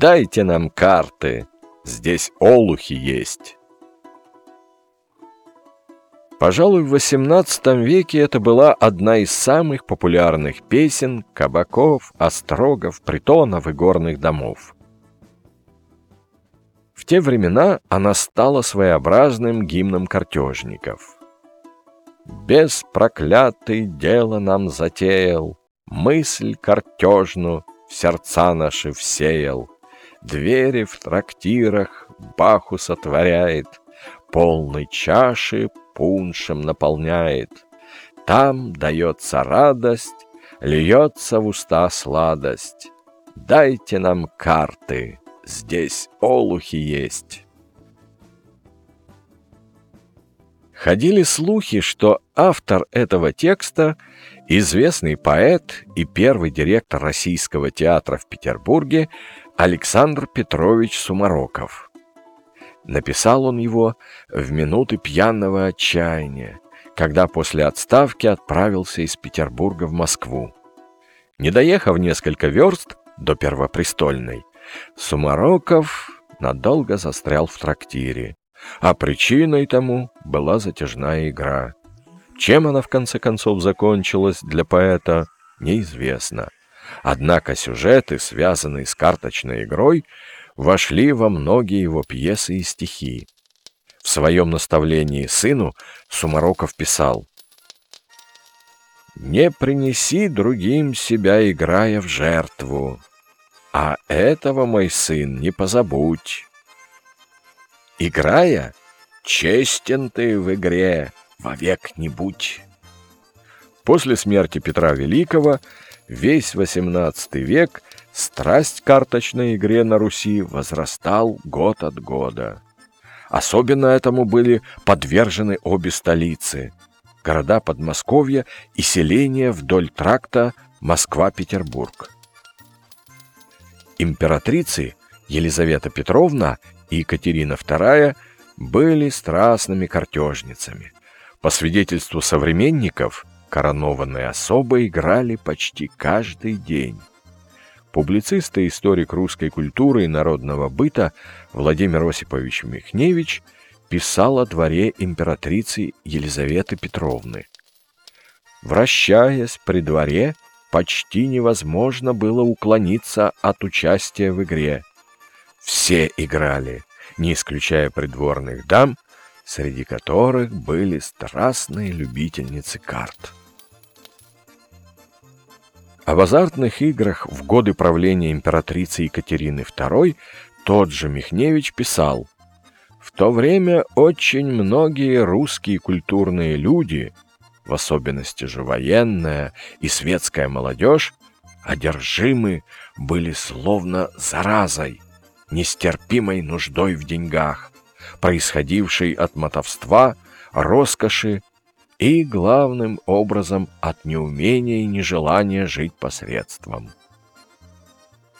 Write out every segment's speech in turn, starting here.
Дайте нам карты, здесь олухи есть. Пожалуй, в XVIII веке это была одна из самых популярных песен кабаков, острогов, притонов и горных домов. В те времена она стала своеобразным гимном картежников. «Без проклятый дело нам затеял, мысль картежну в сердца наши всеял, двери в трактирах Баху сотворяет, полной чаши пуншем наполняет. Там дается радость, льется в уста сладость. Дайте нам карты, здесь олухи есть. Ходили слухи, что автор этого текста – известный поэт и первый директор Российского театра в Петербурге Александр Петрович Сумароков – Написал он его в минуты пьяного отчаяния, когда после отставки отправился из Петербурга в Москву. Не доехав несколько верст до Первопрестольной, Сумароков надолго застрял в трактире, а причиной тому была затяжная игра. Чем она в конце концов закончилась для поэта, неизвестно. Однако сюжеты, связанные с карточной игрой, вошли во многие его пьесы и стихи. В своем наставлении сыну Сумароков писал «Не принеси другим себя, играя в жертву, а этого, мой сын, не позабудь. Играя, честен ты в игре, вовек не будь». После смерти Петра Великого весь XVIII век – Страсть к карточной игре на Руси возрастал год от года. Особенно этому были подвержены обе столицы – города Подмосковья и селения вдоль тракта Москва-Петербург. Императрицы Елизавета Петровна и Екатерина II были страстными картежницами. По свидетельству современников, коронованные особы играли почти каждый день. Публицист и историк русской культуры и народного быта Владимир Осипович Михневич писал о дворе императрицы Елизаветы Петровны. Вращаясь при дворе, почти невозможно было уклониться от участия в игре. Все играли, не исключая придворных дам, среди которых были страстные любительницы карт. Об азартных играх в годы правления императрицы Екатерины II тот же Михневич писал «В то время очень многие русские культурные люди, в особенности же военная и светская молодежь, одержимы были словно заразой, нестерпимой нуждой в деньгах, происходившей от мотовства, роскоши и, главным образом, от неумения и нежелания жить посредством.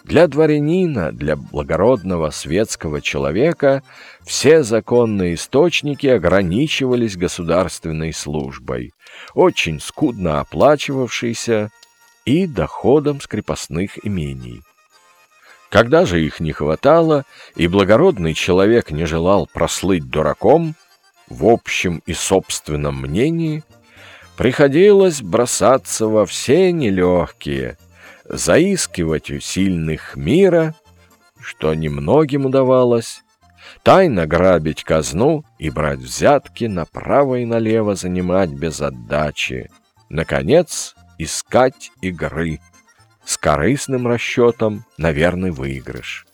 Для дворянина, для благородного светского человека все законные источники ограничивались государственной службой, очень скудно оплачивавшейся и доходом с крепостных имений. Когда же их не хватало, и благородный человек не желал прослыть дураком, в общем и собственном мнении, приходилось бросаться во все нелегкие, заискивать у сильных мира, что немногим удавалось, тайно грабить казну и брать взятки направо и налево занимать без отдачи, наконец, искать игры с корыстным расчетом на верный выигрыш.